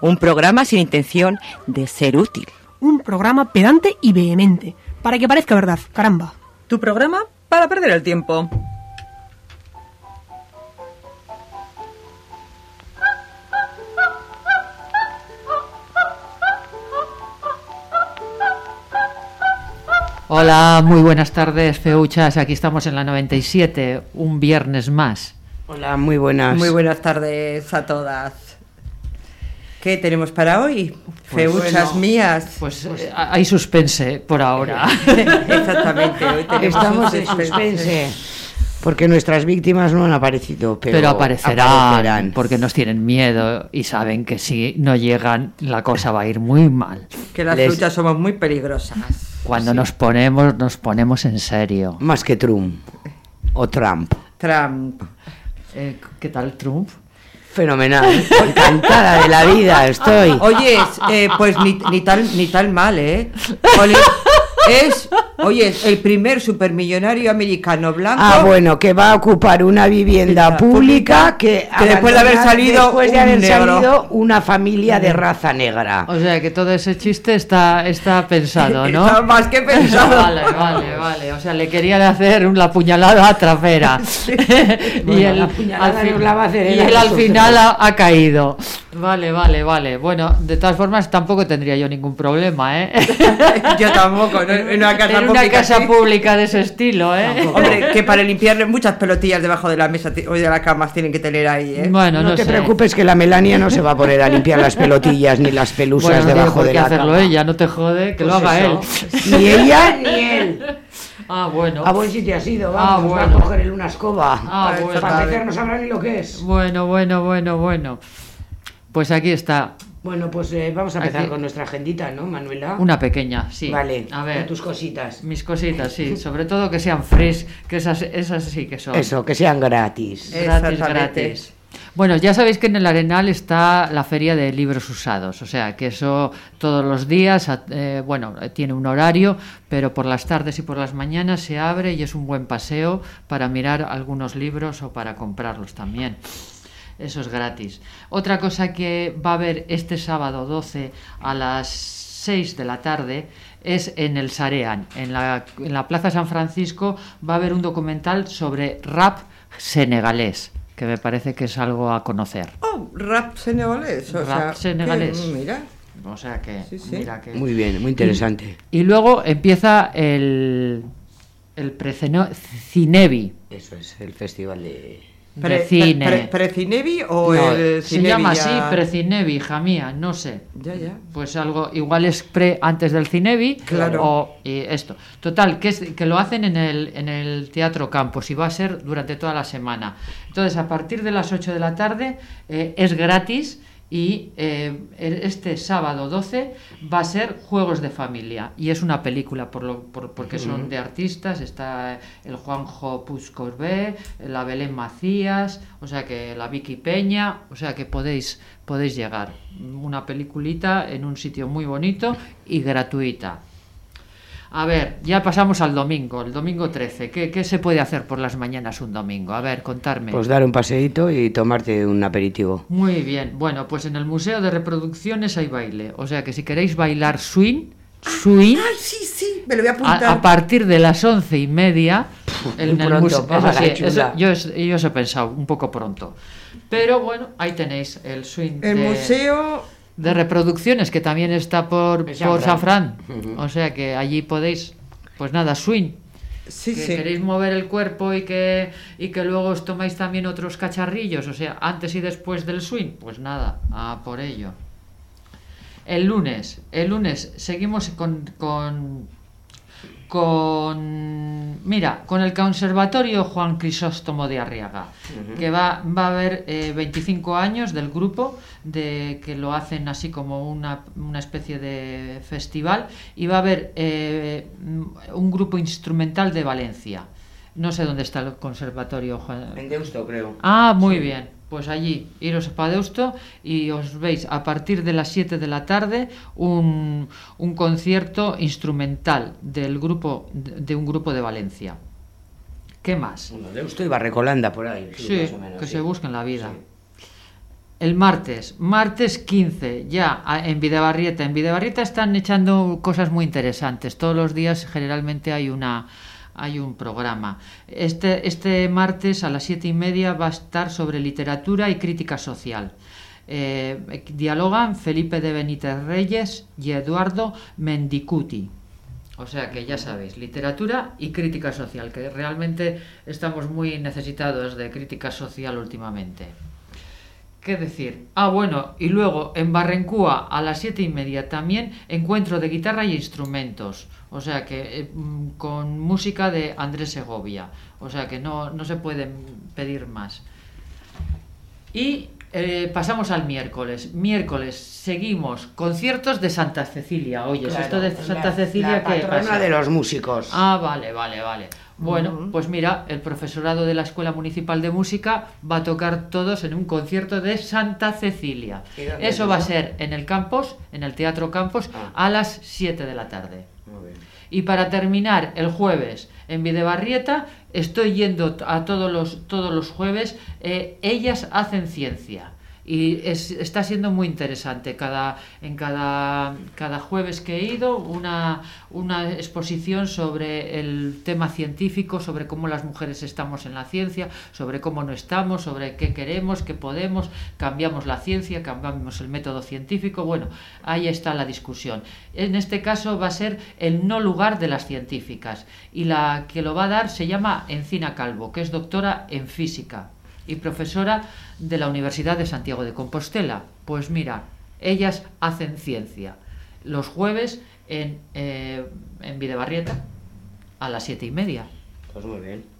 Un programa sin intención de ser útil. Un programa pedante y vehemente, para que parezca verdad, caramba. Tu programa para perder el tiempo. Hola, muy buenas tardes, Feuchas. Aquí estamos en la 97, un viernes más. Hola, muy buenas. Muy buenas tardes a todas. ¿Qué tenemos para hoy? Feuchas bueno, mías. Pues, eh, hay suspense por ahora. Exactamente, hoy tenemos Estamos en suspense. Porque nuestras víctimas no han aparecido, pero, Pero aparecerán, aparecerán. porque nos tienen miedo y saben que si no llegan la cosa va a ir muy mal. Que las Les- feuchas somos muy peligrosas. Cuando nos ponemos, nos ponemos en serio. Más que Trump o Trump. Trump. Eh, ¿Qué tal, Trump? Fenomenal. Encantada de la vida estoy. Oye, eh, pues ni, ni tal ni tal mal, ¿eh? Ole, es, oye, el primer supermillonario americano blanco. Ah, bueno, que va a ocupar una vivienda Vivienda pública que, que después de haber salido después de haber negro. salido una familia de raza negra. O sea que todo ese chiste está, está pensado, ¿no? Está más que pensado. Vale, vale, vale. O sea, le querían hacer una puñalada trapera. y Bueno, él, la puñalada al fin- hacer y él al final ha, ha caído. Vale, vale, vale. Bueno, de todas formas tampoco tendría yo ningún problema, ¿eh? Yo tampoco, ¿no? en una casa en una casa pública de ese estilo, ¿eh? Hombre, que para limpiarle muchas pelotillas debajo de la mesa o de la cama tienen que tener ahí, ¿eh? Bueno, No, no, te sé. preocupes que la Melania no se va a poner a limpiar las pelotillas ni las pelusas Bueno, debajo de la hacerlo cama. ella, no te jode, que lo Pues haga él. Ni ella ni él. Ah, bueno. A buen sitio ha sido, Ah, vamos, va bueno. a coger él una escoba. Ah, Para bueno. Para empezar no sabrá ni lo que es. Bueno, bueno, bueno, bueno. Pues aquí está. Bueno, pues eh, vamos a empezar Aquí- con nuestra agendita, ¿no, Manuela? Una pequeña, sí. Vale, A ver. con tus cositas. Mis cositas, sí. Sobre todo que sean fresh, que esas, esas sí que son. Eso, que sean gratis. Gratis, gratis. Bueno, ya sabéis que en el Arenal está la feria de libros usados, o sea que eso todos los días, eh, bueno, tiene un horario, pero por las tardes y por las mañanas se abre y es un buen paseo para mirar algunos libros o para comprarlos también. Eso es gratis. Otra cosa que va a haber este sábado 12 a las 6 de la tarde es en el Sarean, en la, en la Plaza San Francisco, va a haber un documental sobre rap senegalés, que me parece que es algo a conocer. Oh, rap senegalés. O Rap sea, senegalés. que, mira. O sea que, Sí, sí. mira que... Muy bien, muy interesante. Y luego empieza el, el preceno- Cinevi, Eso es el festival de... de cine. pre- ¿Precinevi o No, el se llama así, Precinevi, hija mía, no sé. Ya, ya. Pues algo, igual es pre antes del Cinevi Claro. o y esto. Total, que, es, que lo hacen en el, en el Teatro Campos y va a ser durante toda la semana. Entonces, a partir de las 8 de la tarde eh, es gratis y eh, este sábado 12 va a ser Juegos de Familia y es una película por lo, por- porque son de artistas, está el Juanjo Puscorbé, la Belén Macías, o sea que la Vicky Peña, o sea que podéis, podéis llegar. Una peliculita en un sitio muy bonito y gratuita. A ver, ya pasamos al domingo, el domingo 13. ¿Qué, qué se puede hacer por las mañanas un domingo? A ver, contarme. Pues dar un paseíto y tomarte un aperitivo. Muy bien. Bueno, pues en el Museo de Reproducciones hay baile. O sea que si queréis bailar swing, swing, Ay, sí, sí, me lo voy a apuntar. a partir de las once y media. en el pronto, museo- eso sí, eso- yo, os he pensado un poco pronto. Pero bueno, ahí tenéis el swing El de, museo de reproducciones que también está por, por. Ujú. O sea que allí podéis, pues nada, swing. Sí, que sí. queréis mover el cuerpo y que, y que luego os tomáis también otros cacharrillos, o sea, antes y después del swing, pues nada, a por ello. El lunes, el lunes seguimos con, con, con mira, con el Conservatorio Juan Crisóstomo de Arriaga, que va, va a haber eh, 25 años del grupo, de que lo hacen así como una, una especie de festival, y va a haber eh, un grupo instrumental de Valencia. No sé dónde está el Conservatorio Juan. En Deusto, creo. Ah, muy bien. Pues allí, iros a Deusto y os veis a partir de las 7 de la tarde un, un concierto instrumental del grupo de, un grupo de Valencia. ¿Qué más? Bueno, Deusto y Barrecolanda por ahí. Sí, más o menos, que sí. se busquen la vida. Sí. El martes, martes 15, ya en Videbarrieta. En Videbarrieta están echando cosas muy interesantes. Todos los días generalmente hay una hay un programa. Este, este martes a las siete y media va a estar sobre literatura y crítica social. Eh, dialogan Felipe de Benítez Reyes y Eduardo Mendicuti. O sea que ya sabéis, literatura y crítica social, que realmente estamos muy necesitados de crítica social últimamente. ¿Qué decir? Ah, bueno, y luego en Barrencúa a las siete y media también encuentro de guitarra y instrumentos. O sea que eh, con música de Andrés Segovia. O sea que no, no se pueden pedir más. Y eh, pasamos al miércoles. Miércoles seguimos conciertos de Santa Cecilia. Oye, Claro, esto de Santa Cecilia la patrona pasa? de los músicos. Ah, vale, vale, vale. Bueno, pues mira, el profesorado de la Escuela Municipal de Música va a tocar todos en un concierto de Santa Cecilia. ¿Y dónde Eso es va a ser en el campus, en el Teatro Campos, Ah. a las 7 de la tarde. Y para terminar, el jueves en Videbarrieta, estoy yendo a todos los, todos los jueves, eh, ellas hacen ciencia. Y es- está siendo muy interesante. Cada, en cada, cada jueves que he ido, una, una exposición sobre el tema científico, sobre cómo las mujeres estamos en la ciencia, sobre cómo no estamos, sobre qué queremos, qué podemos, cambiamos la ciencia, cambiamos el método científico. Bueno, ahí está la discusión. En este caso va a ser el no lugar de las científicas. Y la que lo va a dar se llama Encina Calvo, que es doctora en física y profesora de la Universidad de Santiago de Compostela. Pues mira, ellas hacen ciencia. Los jueves en, eh, en Videbarrieta a las siete y media. Pues muy bien.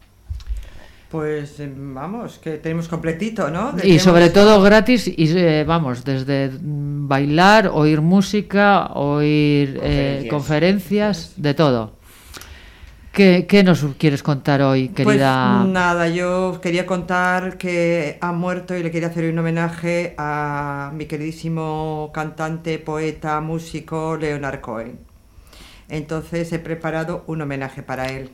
Pues eh, vamos, que tenemos completito, ¿no? De Y sobre todo gratis y eh, vamos, desde mm, bailar, oír música, oír eh, conferencias, de todo. ¿Qué, qué nos quieres contar hoy, querida? Pues nada, yo quería contar que ha muerto y le quería hacer un homenaje a mi queridísimo cantante, poeta, músico Leonard Cohen. Entonces he preparado un homenaje para él.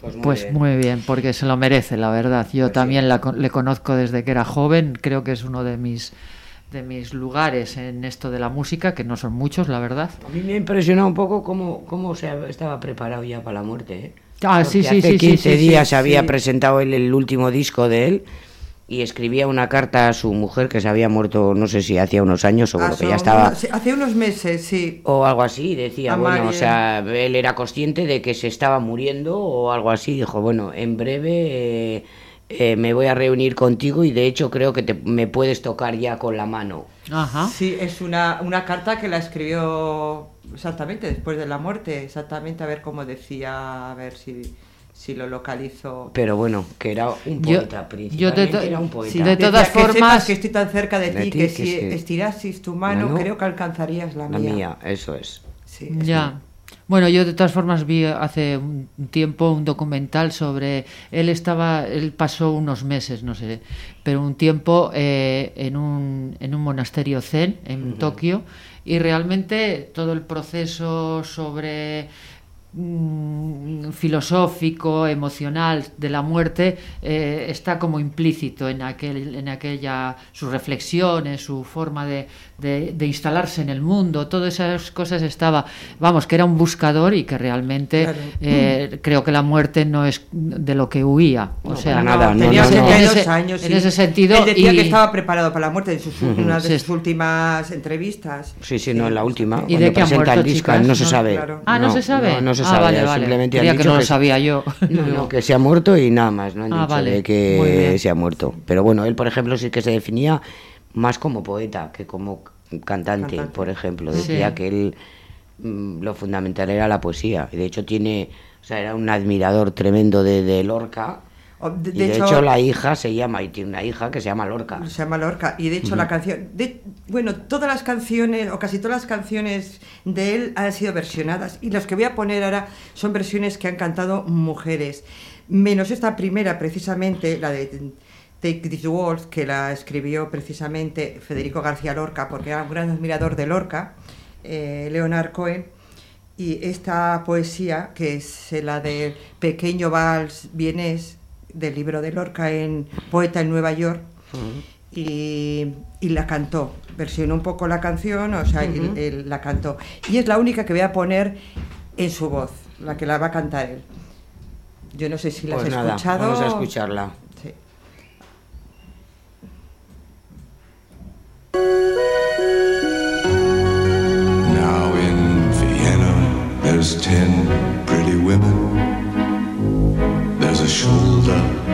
Pues muy Pues bien. muy bien, porque se lo merece, la verdad. Yo Pues también sí. la con- le conozco desde que era joven, creo que es uno de mis de mis lugares en esto de la música, que no son muchos, la verdad. A mí me ha impresionado un poco cómo, cómo se estaba preparado ya para la muerte. ¿eh? Ah, sí, Porque sí, hace sí, sí, 15 sí, sí, días había sí. presentado él el último disco de él y escribía una carta a su mujer que se había muerto, no sé si hacía unos años o bueno, que ya estaba... unos- hace unos meses, sí. O algo así, decía, A bueno, o sea, él era consciente de que se estaba muriendo o algo así, dijo, bueno, en breve eh, eh, me voy a reunir contigo y de hecho creo que te- me puedes tocar ya con la mano. Ajá. Sí, es una, una carta que la escribió exactamente después de la muerte, exactamente a ver cómo decía, a ver si, si lo localizo. Pero bueno, que era un poeta, yo principalmente to- era un poeta. Sí, de todas que sepas formas- que estoy tan cerca de De ti ti que que si sí. estirases tu mano, creo que alcanzarías la, La mía. mía, eso es. Sí. Ya. Bueno, yo de todas formas vi hace un tiempo un documental sobre él estaba, él pasó unos meses, no sé, pero un tiempo eh, en un en un monasterio zen en Tokio y realmente todo el proceso sobre mm, filosófico, emocional de la muerte eh, está como implícito en, aquel, en aquella, sus reflexiones, su forma de, de, de, instalarse en el mundo, todas esas cosas estaba, vamos, que era un buscador y que realmente Claro. eh, creo que la muerte no es de lo que huía. O No, sea, nada, no, Tenía no, no. 72 En ese- años. en ese sentido, Él decía y- que estaba preparado para la muerte en sus, una de Sí. sus últimas entrevistas. Sí, sí, no, en la última. ¿Y cuando de qué ha muerto, el disco, chicas? no se sabe. claro. Ah, no, se sabe. No, no se ah, sabe. Vale, vale. Simplemente han Creía que dicho no lo que- sabía yo. No, no, que se ha muerto y nada más, no han Ah, dicho vale. de Muy que se ha muerto. Pero bueno, él, por ejemplo, sí que se definía más como poeta que como cantante, Cantante. por ejemplo. Sí. Decía que él mm, lo fundamental era la poesía. Y de hecho tiene, o sea, era un admirador tremendo de, de Lorca. O, de- y de hecho- hecho, la hija se llama, y tiene una hija que se llama Lorca. Se llama Lorca. Y de hecho la canción... de- bueno, todas las canciones, o casi todas las canciones de él han sido versionadas. Y las que voy a poner ahora son versiones que han cantado mujeres. Menos esta primera, precisamente, la de Take This Waltz, que la escribió precisamente Federico García Lorca, porque era un gran admirador de Lorca, eh, Leonard Cohen. Y esta poesía, que es la de Pequeño Vals Vienés, del libro de Lorca en Poeta en Nueva York, y, y la cantó. Versionó un poco la canción, o sea, él- él la cantó. Y es la única que voy a poner en su voz, la que la va a cantar él. Yo no sé si la Pues has nada, escuchado. vamos a escucharla. Sí. Now in Vienna, there's ten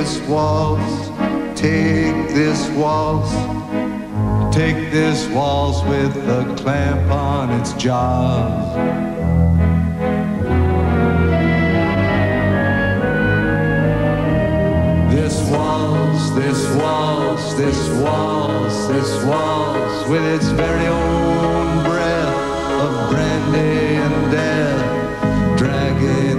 This waltz, take this waltz, take this waltz with a clamp on its jaws. This waltz, this waltz, this waltz, this waltz, with its very own breath of brandy and death, dragging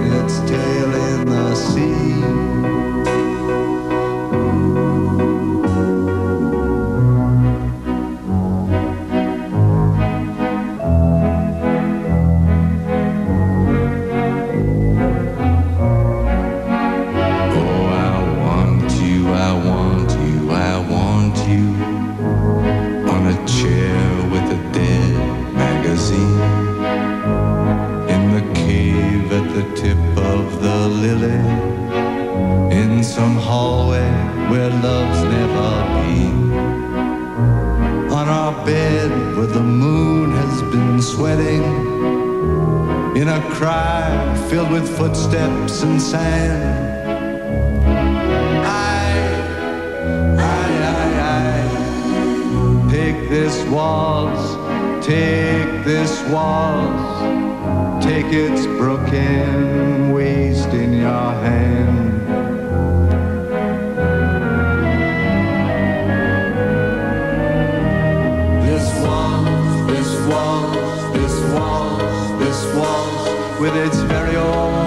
cry filled with footsteps and sand. I, I, I, I, take this waltz, take this waltz, take its broken waist in your hand. Its very own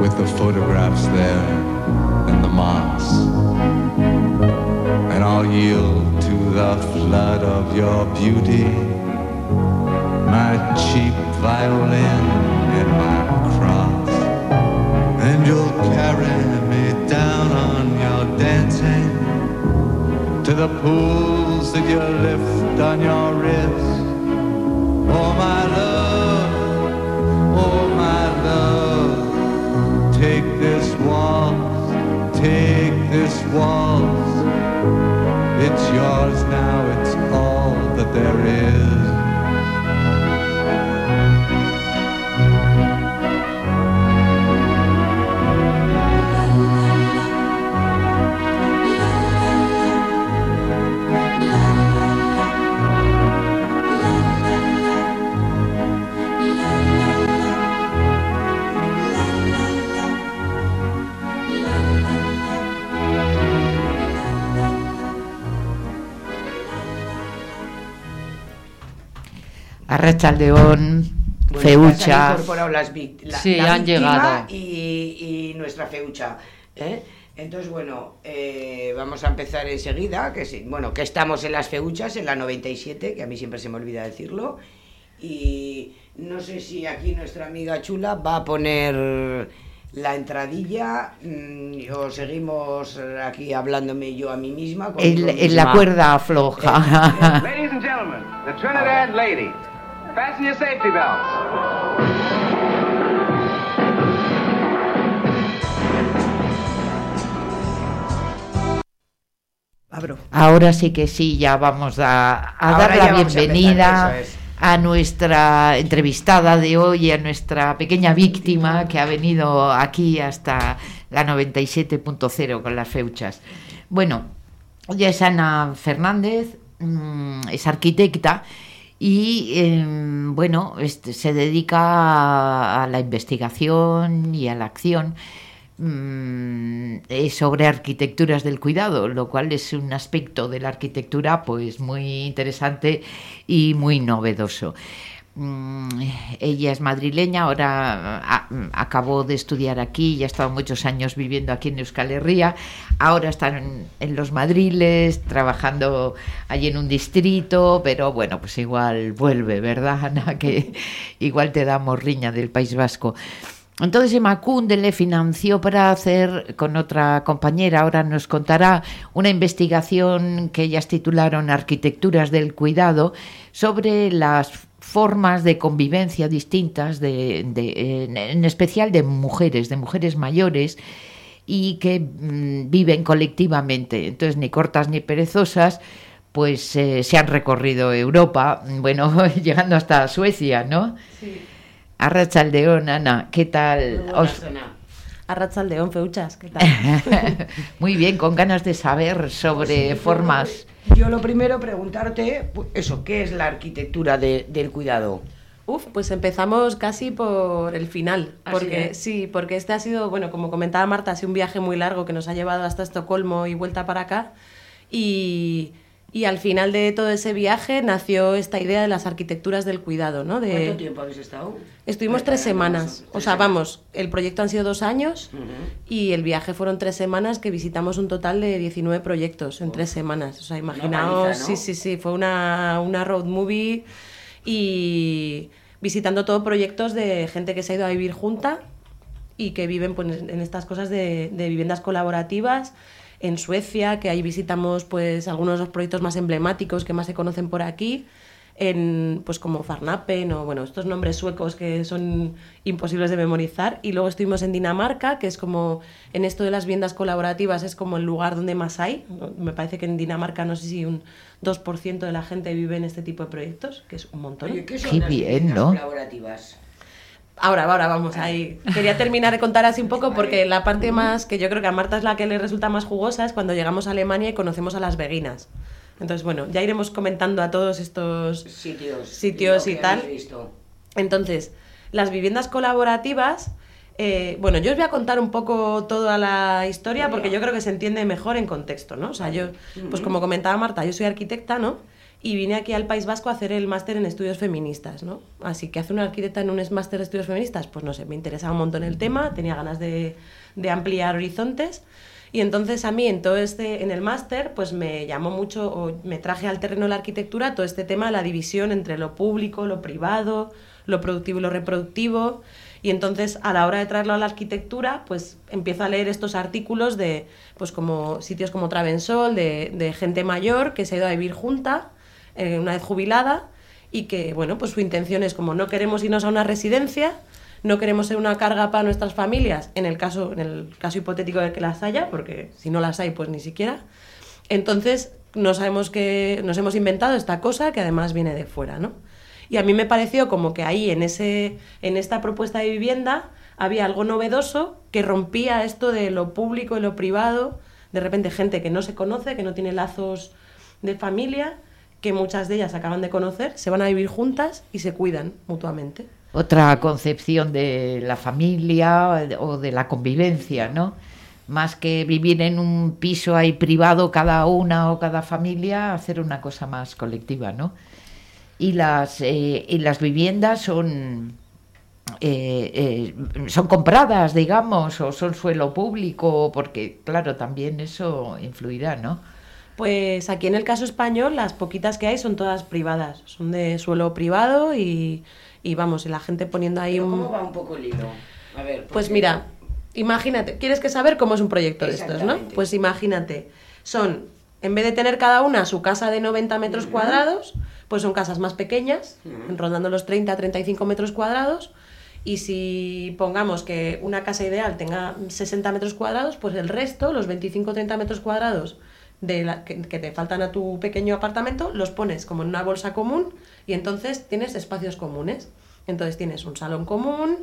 with the photographs there and the moss, and I'll yield to the flood of your beauty, my cheap violin and my cross and you'll carry me down on your dancing to the pools that you lift on your wrist. Now, Arrachaldeón, Bueno, se han las la, Sí, la han llegado. Y, y nuestra feucha. ¿eh? Entonces, bueno, eh, vamos a empezar enseguida. Que sí, bueno, que estamos en las feuchas, en la 97, que a mí siempre se me olvida decirlo. Y no sé si aquí nuestra amiga Chula va a poner la entradilla mm, o seguimos aquí hablándome yo a mí misma. con- en la misma- cuerda floja. Ladies and gentlemen, the Trinidad Lady. Fasten your safety belts. Abro. Ahora sí que sí, ya vamos a, a dar la a bienvenida es. a nuestra entrevistada de hoy, a nuestra pequeña víctima que ha venido aquí hasta la 97.0 con las feuchas. Bueno, ella es Ana Fernández, mm, es arquitecta y em, bueno, este, se dedica a, la investigación y a la acción mm, eh, sobre arquitecturas del cuidado, lo cual es un aspecto de la arquitectura pues muy interesante y muy novedoso. Mm, Ella es madrileña, ahora a- acabó de estudiar aquí y ha estado muchos años viviendo aquí en Euskal Herria. Ahora está en, en Los Madriles, trabajando allí en un distrito, pero bueno, pues igual vuelve, ¿verdad, Ana? Que igual te da morriña del País Vasco. Entonces Emacunde le financió para hacer con otra compañera, ahora nos contará, una investigación que ellas titularon Arquitecturas del Cuidado sobre las formas de convivencia distintas, de, de- en, en especial de mujeres, de mujeres mayores y que mm, viven colectivamente. Entonces, ni cortas ni perezosas, pues eh, se han recorrido Europa, bueno, llegando hasta Suecia, ¿no? Arrachaldeón, Ana, ¿qué tal? Os- Arrachaldeón, feuchas, ¿qué tal? Muy bien, con ganas de saber sobre formas. Yo lo primero preguntarte, eso, ¿qué es la arquitectura de- del cuidado? Uf, pues empezamos casi por el final, ¿Ah, porque sí, sí, porque este ha sido, bueno, como comentaba Marta, ha sido un viaje muy largo que nos ha llevado hasta Estocolmo y vuelta para acá y, y al final de todo ese viaje nació esta idea de las arquitecturas del cuidado, ¿no? De, ¿Cuánto tiempo habéis estado? Estuvimos tres semanas, o sea, vamos, el proyecto han sido dos años y el viaje fueron tres semanas que visitamos un total de 19 proyectos en tres semanas. O sea, imaginaos, paliza, ¿no? sí, sí, sí, fue una, una road movie y visitando todo proyectos de gente que se ha ido a vivir junta y que viven pues, en estas cosas de, de viviendas colaborativas. En Suecia, que ahí visitamos pues algunos de los proyectos más emblemáticos que más se conocen por aquí en pues como Farnapen o bueno, estos nombres suecos que son imposibles de memorizar y luego estuvimos en Dinamarca, que es como en esto de las viviendas colaborativas es como el lugar donde más hay. Me parece que en Dinamarca no sé si un 2% de la gente vive en este tipo de proyectos, que es un montón. Oye, ¿qué son Qué las bien, viviendas ¿no? colaborativas? Ahora, ahora vamos ahí. Quería terminar de contar así un poco porque la parte más que yo creo que a Marta es la que le resulta más jugosa es cuando llegamos a Alemania y conocemos a las veguinas. Entonces, bueno, ya iremos comentando a todos estos Sitios. sitios y tal. visto. Entonces, las viviendas colaborativas, eh, bueno, yo os voy a contar un poco toda la historia porque yo creo que se entiende mejor en contexto, ¿no? O sea, yo, pues como comentaba Marta, yo soy arquitecta, ¿no? Y vine aquí al País Vasco a hacer el máster en estudios feministas, ¿no? Así que hacer una arquitecta en un máster de estudios feministas, pues no sé, me interesaba un montón el tema, tenía ganas de, de ampliar horizontes. Y entonces a mí en todo este, en el máster, pues me llamó mucho, o me traje al terreno de la arquitectura todo este tema, la división entre lo público, lo privado, lo productivo y lo reproductivo. Y entonces a la hora de traerlo a la arquitectura, pues empiezo a leer estos artículos de, pues como sitios como Travensol, de, de gente mayor que se ha ido a vivir junta, eh, una vez jubilada, y que, bueno, pues su intención es como no queremos irnos a una residencia, no queremos ser una carga para nuestras familias, en el caso, en el caso hipotético de que las haya, porque si no las hay, pues ni siquiera. Entonces, no sabemos que nos hemos inventado esta cosa que además viene de fuera, ¿no? Y a mí me pareció como que ahí en ese en esta propuesta de vivienda había algo novedoso que rompía esto de lo público y lo privado, de repente gente que no se conoce, que no tiene lazos de familia, que muchas de ellas acaban de conocer, se van a vivir juntas y se cuidan mutuamente otra concepción de la familia o de la convivencia, ¿no? Más que vivir en un piso ahí privado cada una o cada familia, hacer una cosa más colectiva, ¿no? Y las, eh, y las viviendas son, eh, eh, son compradas, digamos, o son suelo público, porque claro, también eso influirá, ¿no? Pues aquí en el caso español, las poquitas que hay son todas privadas, son de suelo privado y y vamos, y la gente poniendo ahí un... ¿Cómo va un poco el hilo? A ver, Pues mira, imagínate, ¿quieres que saber cómo es un proyecto de estos, no? Pues imagínate, son, en vez de tener cada una su casa de 90 metros cuadrados, pues son casas más pequeñas, rondando los 30 a 35 metros cuadrados, y si pongamos que una casa ideal tenga 60 metros cuadrados, pues el resto, los 25 o 30 metros cuadrados de la- que, que te faltan a tu pequeño apartamento, los pones como en una bolsa común y entonces tienes espacios comunes. Entonces tienes un salón común,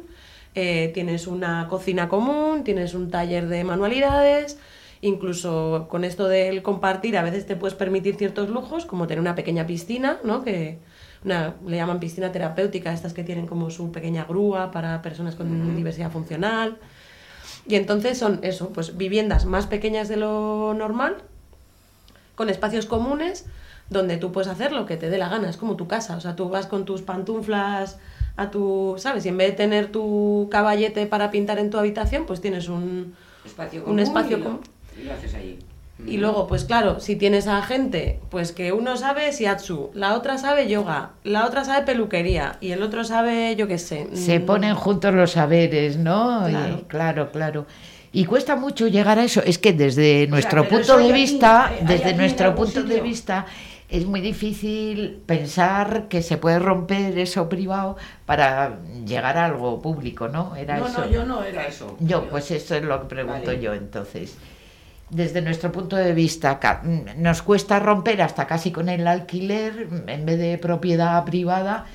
eh, tienes una cocina común, tienes un taller de manualidades, incluso con esto del compartir a veces te puedes permitir ciertos lujos, como tener una pequeña piscina, ¿no? Que una, le llaman piscina terapéutica, estas que tienen como su pequeña grúa para personas con diversidad funcional. Y entonces son eso, pues viviendas más pequeñas de lo normal, con espacios comunes donde tú puedes hacer lo que te dé la gana, es como tu casa, o sea, tú vas con tus pantuflas a tu, ¿sabes? Y en vez de tener tu caballete para pintar en tu habitación, pues tienes un Espacio un común espacio y lo- común. y lo haces ahí. Y luego, pues claro, si tienes a gente, pues que uno sabe shiatsu, la otra sabe yoga, la otra sabe peluquería y el otro sabe, yo qué sé. Se mm, ponen juntos los saberes, ¿no? Y- claro, claro. Y cuesta mucho llegar a eso. Es que desde nuestro pero punto de aquí, vista, desde nuestro punto de vista, es muy difícil pensar que se puede romper eso privado para llegar a algo público, ¿no? Era No, eso. no, yo no era eso. Yo, pues eso es lo que pregunto Vale. yo entonces. Desde nuestro punto de vista, nos cuesta romper hasta casi con el alquiler, en vez de propiedad privada,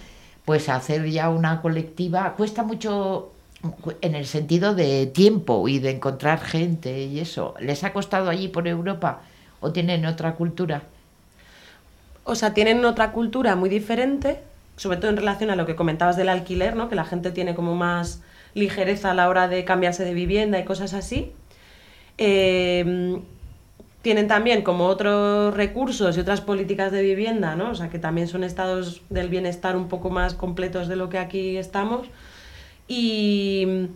pues hacer ya una colectiva. Cuesta mucho en el sentido de tiempo y de encontrar gente y eso. ¿Les ha costado allí por Europa o tienen otra cultura? O sea, tienen otra cultura muy diferente, sobre todo en relación a lo que comentabas del alquiler, ¿no? Que la gente tiene como más ligereza a la hora de cambiarse de vivienda y cosas así. Eh, tienen también como otros recursos y otras políticas de vivienda, ¿no? O sea, que también son estados del bienestar un poco más completos de lo que aquí estamos. Y,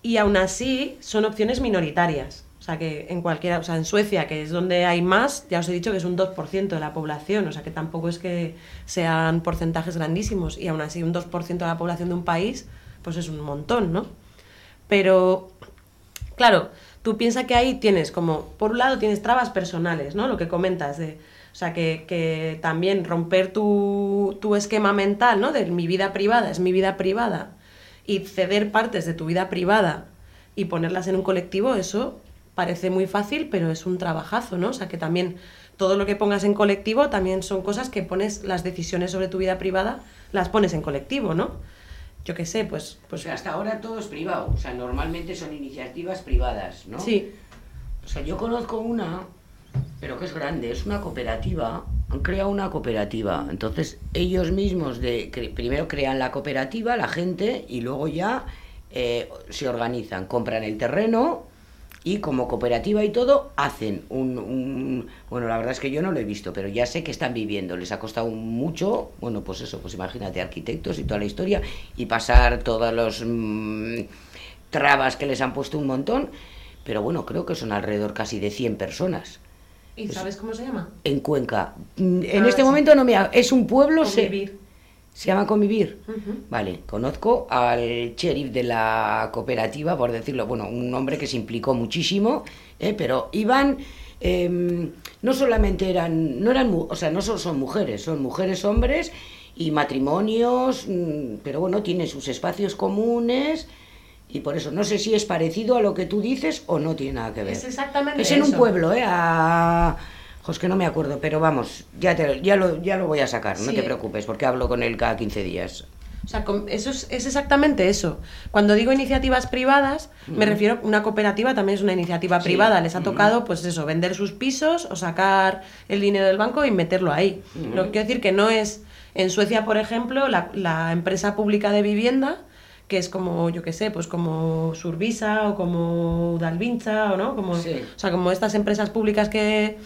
y aún así son opciones minoritarias. O sea, que en cualquiera, o sea, en Suecia, que es donde hay más, ya os he dicho que es un 2% de la población, o sea, que tampoco es que sean porcentajes grandísimos, y aún así un 2% de la población de un país, pues es un montón, ¿no? Pero, claro, tú piensas que ahí tienes como, por un lado tienes trabas personales, ¿no? Lo que comentas de, o sea, que, que también romper tu, tu esquema mental, ¿no? De mi vida privada es mi vida privada y ceder partes de tu vida privada y ponerlas en un colectivo, eso parece muy fácil, pero es un trabajazo, ¿no? O sea, que también todo lo que pongas en colectivo también son cosas que pones las decisiones sobre tu vida privada, las pones en colectivo, ¿no? Yo qué sé, pues, O pues sea, hasta ahora todo es privado. O sea, normalmente son iniciativas privadas, ¿no? sí, O sea, yo conozco una, pero que es grande, es una cooperativa. Han creado una cooperativa. Entonces, ellos mismos de, cre- primero crean la cooperativa, la gente, y luego ya eh, se organizan, compran el terreno y como cooperativa y todo hacen un, un- Bueno, la verdad es que yo no lo he visto, pero ya sé que están viviendo. Les ha costado mucho, bueno, pues eso, pues imagínate, arquitectos y toda la historia, y pasar todos los mm, trabas que les han puesto un montón pero bueno, creo que son alrededor casi de 100 personas. ¿Y sabes cómo se llama? En Cuenca. Mm, En Ah, este sí. momento no me... ha- Es un pueblo... se- Convivir. Se llama Convivir. Vale, conozco al sheriff de la cooperativa, por decirlo, bueno, un hombre que se implicó muchísimo, ¿eh? pero iban, eh, no solamente eran, no eran, o sea, no solo son mujeres, son mujeres, hombres y matrimonios, mm, pero bueno, tienen sus espacios comunes y por eso no sé si es parecido a lo que tú dices o no tiene nada que ver. Es exactamente Es en un eso. pueblo, ¿eh? A... jo, es que no me acuerdo, pero vamos, ya, te, ya, lo, ya lo voy a sacar, no Sí. te preocupes, porque hablo con él cada 15 días. O sea, eso es, es exactamente eso. Cuando digo iniciativas privadas, me refiero una cooperativa también es una iniciativa Sí. privada. Les ha tocado, pues eso, vender sus pisos o sacar el dinero del banco y meterlo ahí. Lo que quiero decir que no es en Suecia, por ejemplo, la, la empresa pública de vivienda que es como, yo qué sé, pues como Survisa o como Dalvincha o no, como, Sí. o sea, como estas empresas públicas que,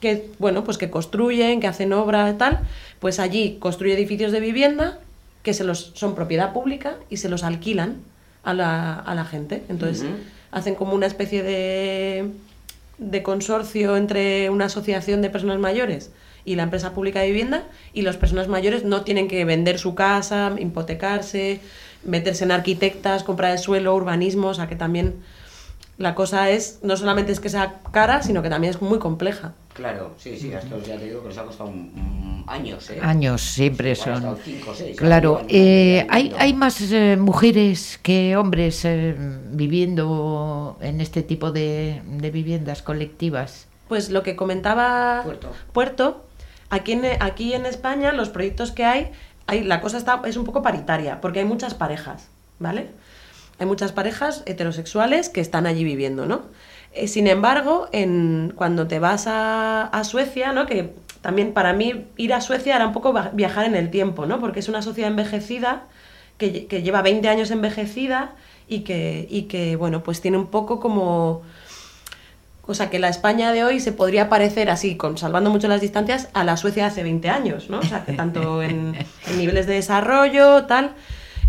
que, bueno, pues que construyen, que hacen obra y tal, pues allí construye edificios de vivienda que se los, son propiedad pública y se los alquilan a la, a la gente. Entonces hacen como una especie de, de consorcio entre una asociación de personas mayores y la empresa pública de vivienda y las personas mayores no tienen que vender su casa, hipotecarse, meterse en arquitectas, comprar el suelo, urbanismo, o sea que también la cosa es, no solamente es que sea cara, sino que también es muy compleja. Claro, sí, sí, esto ya te digo que nos ha costado años, ¿eh? Años siempre son. cinco o seis, claro, años, eh, hay, hay más eh, mujeres que hombres eh, viviendo en este tipo de, de viviendas colectivas. Pues lo que comentaba Puerto. Puerto, aquí en, aquí en España los proyectos que hay, hay, la cosa está, es un poco paritaria, porque hay muchas parejas, ¿vale? Hay muchas parejas heterosexuales que están allí viviendo, ¿no? Eh, sin embargo, en, cuando te vas a, a Suecia, ¿no? Que también para mí ir a Suecia era un poco viajar en el tiempo, ¿no? Porque es una sociedad envejecida, que, que lleva 20 años envejecida y que, y que, bueno, pues tiene un poco como... O sea, que la España de hoy se podría parecer así, con, salvando mucho las distancias, a la Suecia de hace 20 años, ¿no? O sea, que tanto en, niveles de desarrollo, tal.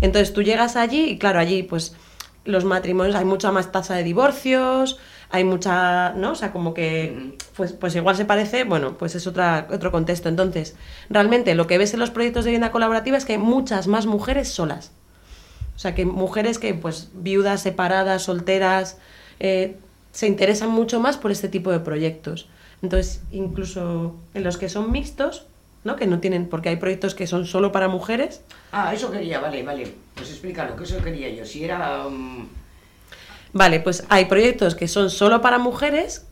Entonces tú llegas allí y claro, allí pues los matrimonios, hay mucha más tasa de divorcios, hay mucha, ¿no? O sea, como que pues, pues igual se parece, bueno, pues es otra, otro contexto. Entonces, realmente lo que ves en los proyectos de vivienda colaborativa es que hay muchas más mujeres solas. O sea, que mujeres que, pues, viudas, separadas, solteras, eh, se interesan mucho más por este tipo de proyectos. Entonces, incluso en los que son mixtos, ¿no? Que no tienen, porque hay proyectos que son solo para mujeres. Ah, eso quería, vale, vale. Pues explícalo, que eso quería yo. Si era... mm, Vale, pues hay proyectos que son solo para mujeres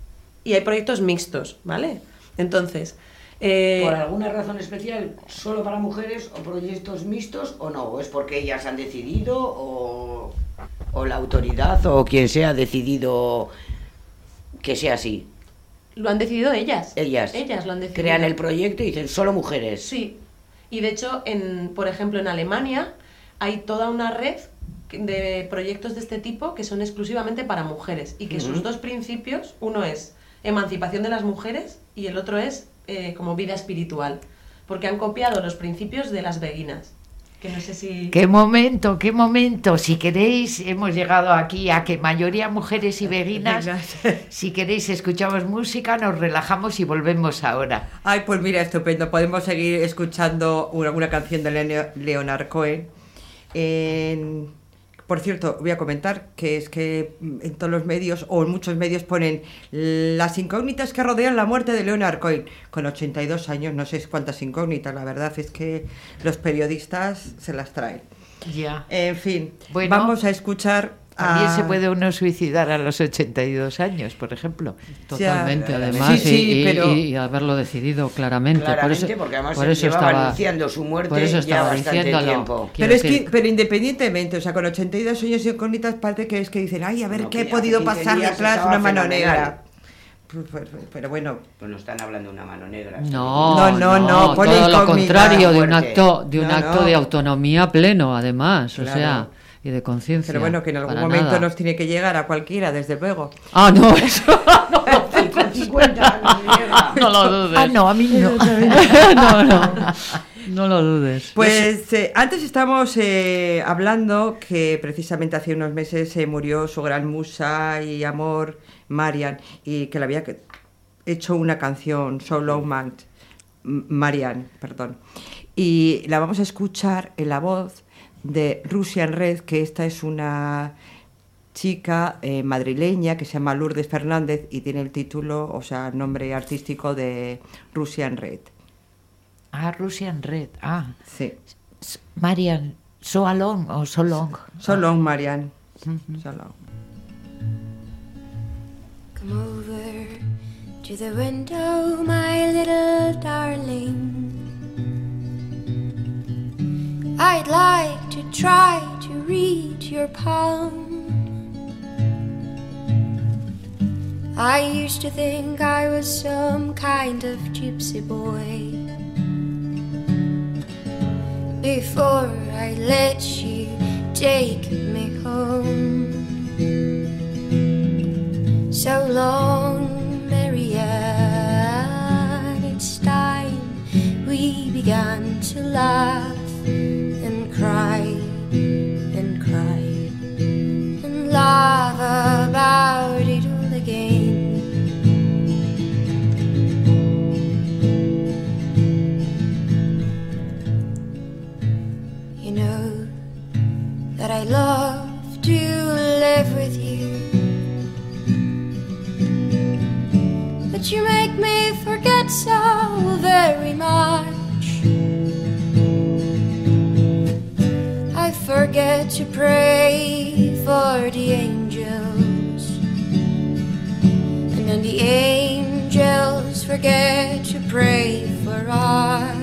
y hay proyectos mixtos, ¿vale? Entonces, eh, ¿Por alguna razón especial solo para mujeres o proyectos mixtos o no? ¿O es porque ellas han decidido o, o la autoridad o quien sea ha decidido que sea así? lo han decidido ellas. Ellas. Ellas lo han decidido. Crean el proyecto y dicen solo mujeres. Sí. Y de hecho, en, por ejemplo, en Alemania hay toda una red de proyectos de este tipo que son exclusivamente para mujeres y que sus dos principios, uno es emancipación de las mujeres y el otro es eh, como vida espiritual, porque han copiado los principios de las beguinas, que no sé si... Qué momento, qué momento. Si queréis, hemos llegado aquí a que mayoría mujeres y veguinas. Si queréis, escuchamos música, nos relajamos y volvemos ahora. Ay, pues mira, estupendo. Podemos seguir escuchando una, una canción de Leo- Leonard Cohen. En- Por cierto, voy a comentar que es que mm, en todos los medios, o en muchos medios, ponen las incógnitas que rodean la muerte de Leonard Cohen. Con 82 años, no sé cuántas incógnitas, la verdad es que los periodistas se las traen. Ya. En fin, Bueno, vamos a escuchar También a... se puede uno suicidar a los 82 años, por ejemplo. Totalmente, Ya, además, sí, sí, y, y- pero- y haberlo decidido claramente. Claramente, por eso, porque además por eso estaba, anunciando su muerte por eso ya estaba bastante diciéndolo. tiempo. Pero es decir, que, pero independientemente, o sea, con 82 años incógnitas parte que es que dicen, ay, a ver No, qué hace podido 15 pasar detrás una mano fenomenal. negra. Pero, bueno, Pues no están hablando de una mano negra. No, No, no, no, pone todo lo contrario, de un acto, de un No, acto no. de autonomía pleno, además, o Claro. sea, y de conciencia. pero bueno, que en algún momento nada. nos tiene que llegar a cualquiera, desde luego. Ah, no, eso no, Con 50 mano negra. no lo dudes. Ah, no, a mí no. no, no. No lo dudes. Pues eh, antes estamos eh, hablando que precisamente hace unos meses se murió su gran musa y amor, Marian, y que le había hecho una canción, So Long Man, Marian, perdón. Y la vamos a escuchar en la voz de Russian Red, que esta es una chica eh, madrileña que se llama Lourdes Fernández y tiene el título, o sea, el nombre artístico de Russian Red. Ah, Russian Red. Ah, Sí. Marian, so along o so long. So long, Marian. So long. Come over to the window, my little darling. I'd like to try to read your palm. I used to think I was some kind of gypsy boy. Before I let you take me home. So long, Marianne, it's time we began to laugh I love to live with you. But you make me forget so very much. I forget to pray for the angels. And then the angels forget to pray for us.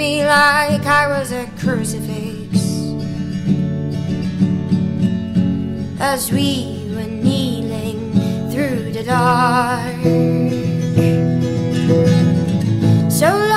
Me like I was a crucifix as we were kneeling through the dark. So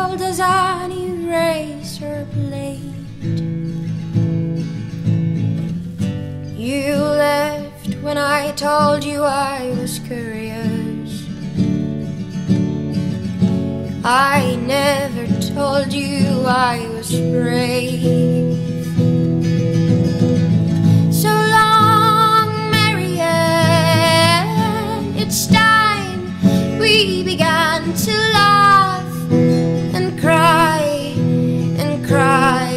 cold as an eraser blade. You left when I told you I was curious. I never told you I was brave. So long, Marianne. It's time we began to laugh cry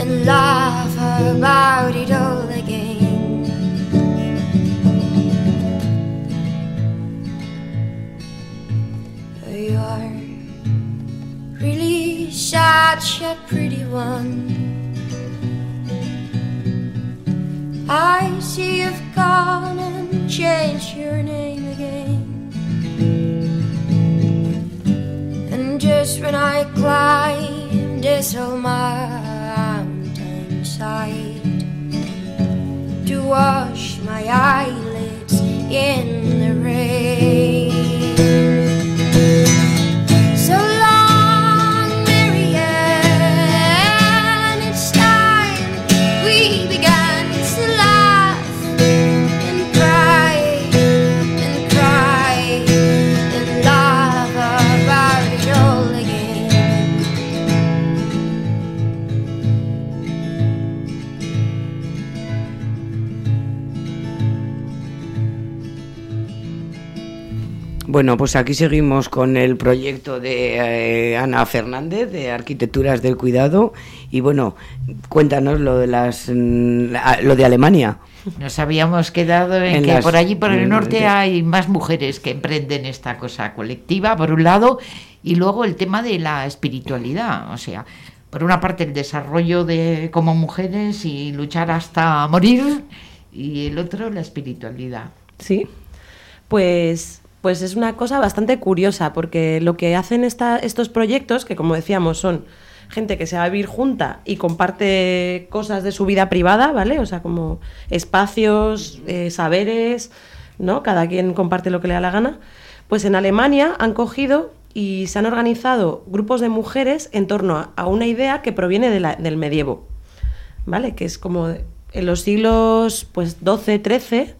and laugh about it all again. You are really such a pretty one. I see you've gone and changed your name again. And just when I climb old mountainside to wash my eyelids in the rain. Bueno, pues aquí seguimos con el proyecto de eh, Ana Fernández de Arquitecturas del Cuidado y bueno, cuéntanos lo de las mm, lo de Alemania. Nos habíamos quedado en, En que las- por allí, por el norte, norte. hay más mujeres que emprenden esta cosa colectiva, por un lado, y luego el tema de la espiritualidad. O sea, por una parte el desarrollo de como mujeres y luchar hasta morir, y el otro la espiritualidad. Sí, pues, pues es una cosa bastante curiosa, porque lo que hacen estos proyectos, que como decíamos son gente que se va a vivir junta y comparte cosas de su vida privada, ¿vale? O sea, como espacios, eh, saberes, ¿no? Cada quien comparte lo que le da la gana. Pues en Alemania han cogido y se han organizado grupos de mujeres en torno a, una idea que proviene del medievo, ¿vale? Que es como en los siglos pues 12, 13,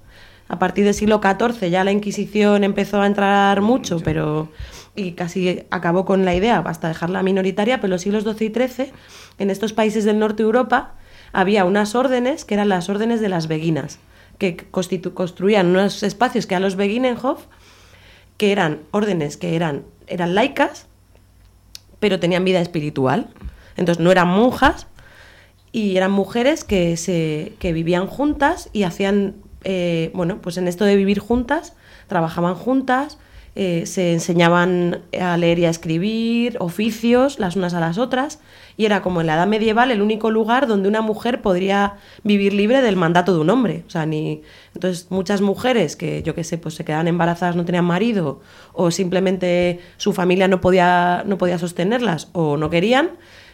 a partir del siglo XIV ya la Inquisición empezó a entrar mucho, pero y casi acabó con la idea hasta dejarla minoritaria, pero en los siglos XII y XIII, en estos países del norte de Europa, había unas órdenes que eran las órdenes de las beguinas, que construían unos espacios que eran los Beginenhof, que eran órdenes que eran, eran laicas, pero tenían vida espiritual. Entonces no eran monjas y eran mujeres que, se, que vivían juntas y hacían, eh, bueno, pues en esto de vivir juntas, trabajaban juntas, eh, se enseñaban a leer y a escribir, oficios las unas a las otras, y era como en la edad medieval el único lugar donde una mujer podría vivir libre del mandato de un hombre. O sea, ni... Entonces, muchas mujeres que, yo qué sé, pues se quedaban embarazadas, no tenían marido, o simplemente su familia no podía, no podía sostenerlas, o no querían,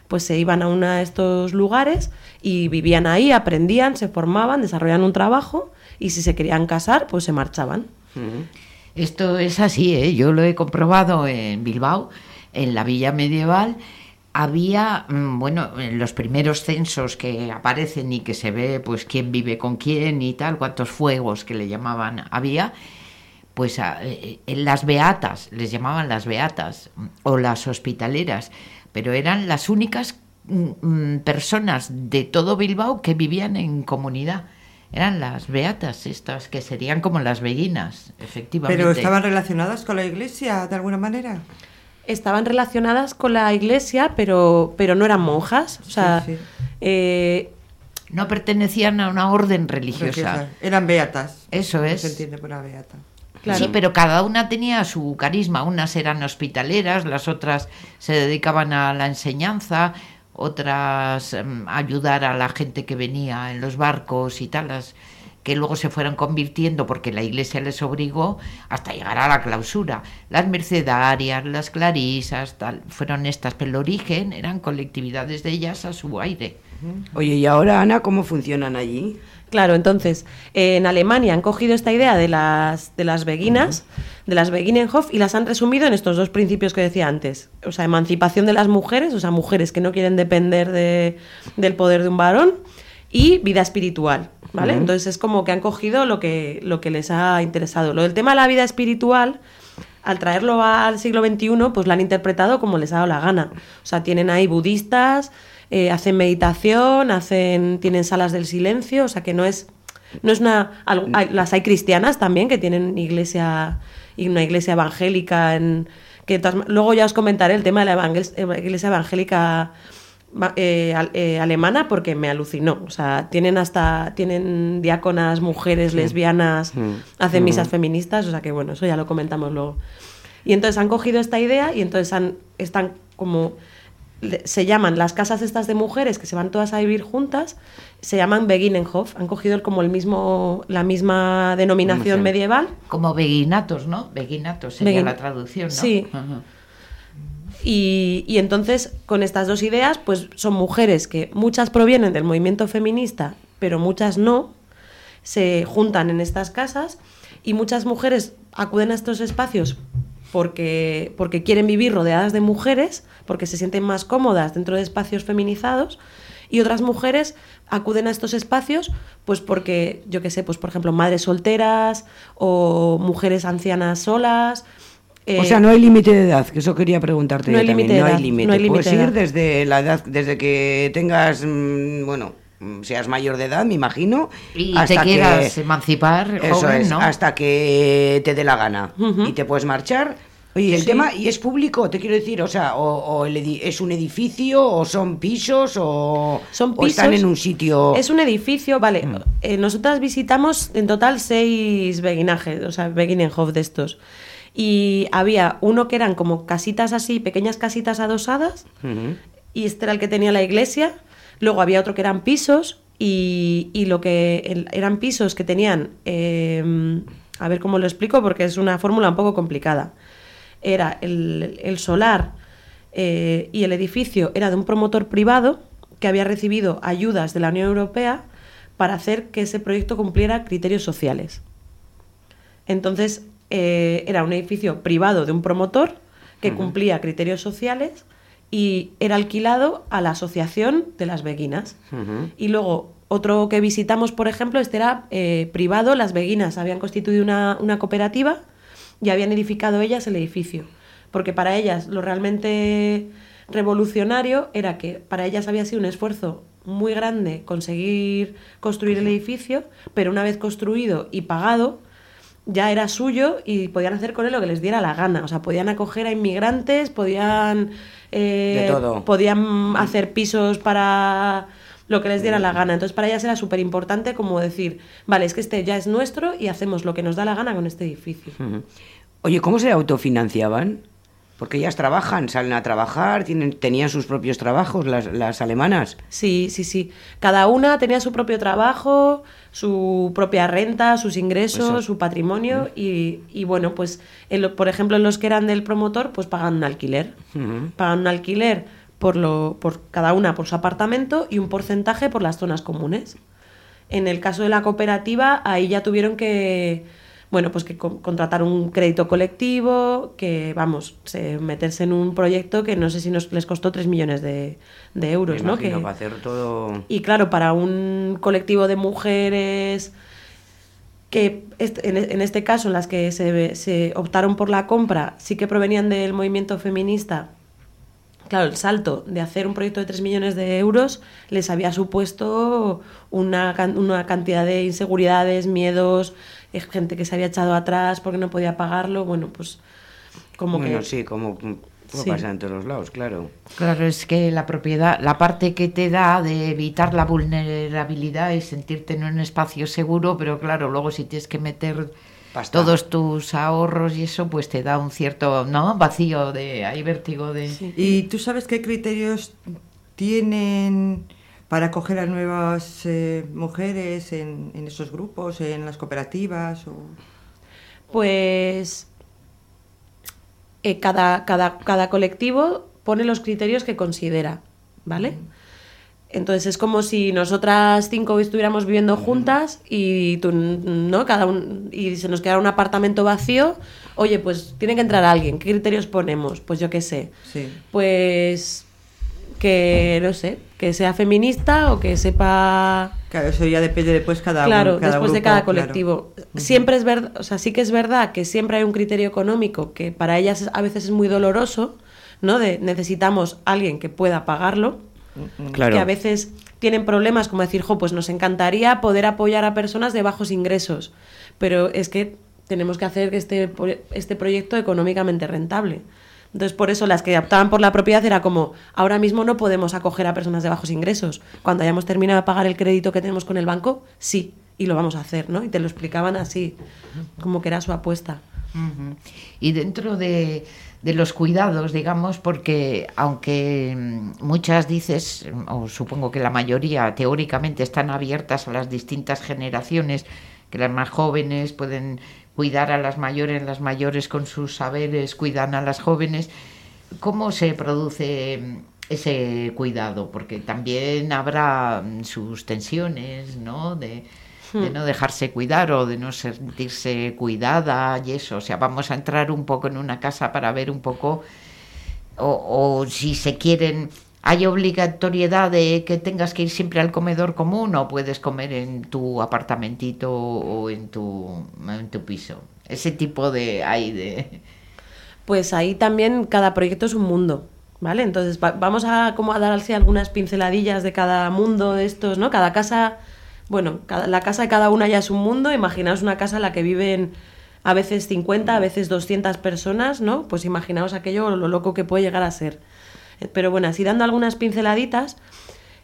pues se iban a uno de estos lugares y vivían ahí, aprendían, se formaban, desarrollaban un trabajo, y si se querían casar, pues se marchaban. Esto es así, ¿eh? yo lo he comprobado en Bilbao, en la villa medieval. Había, mm, bueno, en los primeros censos que aparecen y que se ve, pues, quién vive con quién y tal, cuántos fuegos que le llamaban había, pues eh, eh, las beatas, les llamaban las beatas, mm, o las hospitaleras, pero eran las únicas mm, personas de todo Bilbao que vivían en comunidad. Eran las beatas estas, que serían como las beguinas, efectivamente. Pero estaban relacionadas con la iglesia de alguna manera. Estaban relacionadas con la iglesia, pero, pero no eran monjas. O sea, sí. eh, No pertenecían a una orden religiosa. Religiosa. Eran beatas. Eso Se es. entiende por una beata. Sí, pero cada una tenía su carisma. Unas eran hospitaleras, las otras se dedicaban a la enseñanza, otras em, ayudar a la gente que venía en los barcos y tal, las que luego se fueron convirtiendo porque la iglesia les obligó hasta llegar a la clausura. Las mercedarias, las clarisas, tal, fueron estas, pero el origen eran colectividades de ellas a su aire. Oye, ¿y ahora, Ana, cómo funcionan allí? Claro, entonces, eh, en Alemania han cogido esta idea de las, de las beguinas, de las Beginenhof, y las han resumido en estos dos principios que decía antes. O sea, emancipación de las mujeres, o sea, mujeres que no quieren depender de- del poder de un varón, y vida espiritual, ¿vale? Entonces es como que han cogido lo que, lo que les ha interesado. Lo del tema de la vida espiritual, al traerlo al siglo XXI, pues lo han interpretado como les ha dado la gana. O sea, tienen ahí budistas, eh, hacen meditación, hacen, tienen salas del silencio, o sea que no es, no es una, al- hay- las hay cristianas también que tienen iglesia y una iglesia evangélica en que luego ya os comentaré el tema de la evangel- eva- iglesia evangélica va- eh, eh, alemana porque me alucinó. O sea, tienen hasta tienen diáconas, mujeres, Sí. lesbianas, Mm. hacen Mm. misas feministas, o sea que bueno, eso ya lo comentamos luego. Y entonces han cogido esta idea y entonces han, están como se llaman las casas estas de mujeres que se van todas a vivir juntas, se llaman Beginenhof, han cogido como el mismo la misma denominación medieval. Como beguinatos, ¿no? Beguinatos sería Begin- la traducción, ¿no? Sí. Y, y entonces, con estas dos ideas, pues son mujeres que muchas provienen del movimiento feminista, pero muchas no, se juntan en estas casas y muchas mujeres acuden a estos espacios porque, porque quieren vivir rodeadas de mujeres, porque se sienten más cómodas dentro de espacios feminizados, y otras mujeres acuden a estos espacios pues porque, yo qué sé, pues por ejemplo, madres solteras o mujeres ancianas solas. o eh, sea, no hay límite de edad, que eso quería preguntarte No yo hay también. límite no hay límite. no hay límite Puedes de ir edad. desde la edad, desde que tengas, mm, bueno, seas mayor de edad, me imagino. Y te quieras emancipar, Eso joven, es, ¿no? hasta que te dé la gana. Y te puedes marchar. Oye, el Sí. tema, ¿y es público? Te quiero decir, o sea, o, o es un edificio, o son pisos, o, Son o están pisos. en un sitio... Es un edificio, vale. Mm. eh, nosotras visitamos en total seis beguinajes, o sea, Beginenhof de estos. Y había uno que eran como casitas así, pequeñas casitas adosadas, y este era el que tenía la iglesia. Luego había otro que eran pisos, y, y lo que eran pisos que tenían. eh, a ver cómo lo explico, porque es una fórmula un poco complicada. Era el, el solar eh, y el edificio era de un promotor privado que había recibido ayudas de la Unión Europea para hacer que ese proyecto cumpliera criterios sociales. Entonces, eh, era un edificio privado de un promotor que cumplía criterios sociales y era alquilado a la asociación de las beguinas. Y luego, otro que visitamos, por ejemplo, este era eh, privado, las beguinas habían constituido una, una cooperativa y habían edificado ellas el edificio. Porque para ellas lo realmente revolucionario era que para ellas había sido un esfuerzo muy grande conseguir construir el edificio, pero una vez construido y pagado, ya era suyo y podían hacer con él lo que les diera la gana. O sea, podían acoger a inmigrantes, podían... eh, De todo. Podían hacer pisos para lo que les diera la gana. Entonces, para ellas era súper importante como decir, vale, es que este ya es nuestro y hacemos lo que nos da la gana con este edificio. Oye, ¿cómo se autofinanciaban? Porque ellas trabajan, salen a trabajar, tienen, tenían sus propios trabajos, las, las alemanas. Sí, sí, sí. Cada una tenía su propio trabajo, su propia renta, sus ingresos, Eso. su patrimonio y, y bueno, pues en lo- por ejemplo en los que eran del promotor, pues pagan un alquiler. Ujú. Pagan un alquiler por, lo, por cada una por su apartamento y un porcentaje por las zonas comunes. En el caso de la cooperativa, ahí ya tuvieron que, bueno, pues que con- contratar un crédito colectivo, que vamos, se- meterse en un proyecto que no sé si nos, les costó 3 millones de, de euros, Me ¿no? Que- para hacer todo... y claro, para un colectivo de mujeres que en, este caso, en las que se, se optaron por la compra, sí que provenían del movimiento feminista, claro, el salto de hacer un proyecto de 3 millones de euros les había supuesto una, una cantidad de inseguridades, miedos, gente que se había echado atrás porque no podía pagarlo, bueno, pues como bueno, que... sí, como, como Sí. pasa en todos los lados, claro. Claro, es que la propiedad, la parte que te da de evitar la vulnerabilidad y sentirte en un espacio seguro, pero claro, luego si tienes que meter Pasta. todos tus ahorros y eso, pues te da un cierto, ¿no? Vacío de, hay vértigo de... ¿Y tú sabes qué criterios tienen para acoger a nuevas eh, mujeres en, en esos grupos, en las cooperativas? O... Pues eh, cada, cada, cada colectivo pone los criterios que considera, ¿vale? Entonces es como si nosotras cinco estuviéramos viviendo juntas y tú, ¿no? Cada un, y se nos quedara un apartamento vacío. Oye, pues tiene que entrar alguien. ¿Qué criterios ponemos? Pues yo qué sé. Sí. Pues que no sé, que sea feminista o que sepa Claro, eso ya depende después cada claro, cada después de cada claro. colectivo. Siempre es verdad, o sea, sí que es verdad que siempre hay un criterio económico que para ellas es- a veces es muy doloroso, ¿no? De necesitamos alguien que pueda pagarlo, Claro. que a veces tienen problemas como decir, jo, pues nos encantaría poder apoyar a personas de bajos ingresos, pero es que tenemos que hacer que este, este proyecto económicamente rentable. Entonces, por eso las que optaban por la propiedad era como, ahora mismo no podemos acoger a personas de bajos ingresos. Cuando hayamos terminado de pagar el crédito que tenemos con el banco, sí, y lo vamos a hacer, ¿no? Y te lo explicaban así, como que era su apuesta. Y dentro de, de los cuidados, digamos, porque aunque mm, muchas dices, o supongo que la mayoría teóricamente están abiertas a las distintas generaciones, que las más jóvenes pueden cuidar a las mayores, las mayores con sus saberes cuidan a las jóvenes, ¿cómo se produce mm, ese cuidado? Porque también habrá mm, sus tensiones, ¿no? De, de no dejarse cuidar o de no sentirse cuidada y eso. O sea, vamos a entrar un poco en una casa para ver un poco, o, o si se quieren, hay obligatoriedad de que tengas que ir siempre al comedor común o puedes comer en tu apartamentito o en tu, en tu piso. Ese tipo de hay de... Pues ahí también cada proyecto es un mundo, ¿Vale? Entonces va- vamos a como a dar algunas pinceladillas de cada mundo de estos, ¿no? Cada casa, bueno, cada- la casa de cada una ya es un mundo. Imaginaos una casa en la que viven a veces 50, a veces 200 personas, ¿no? Pues imaginaos aquello lo loco que puede llegar a ser. Eh, Pero bueno, así dando algunas pinceladitas,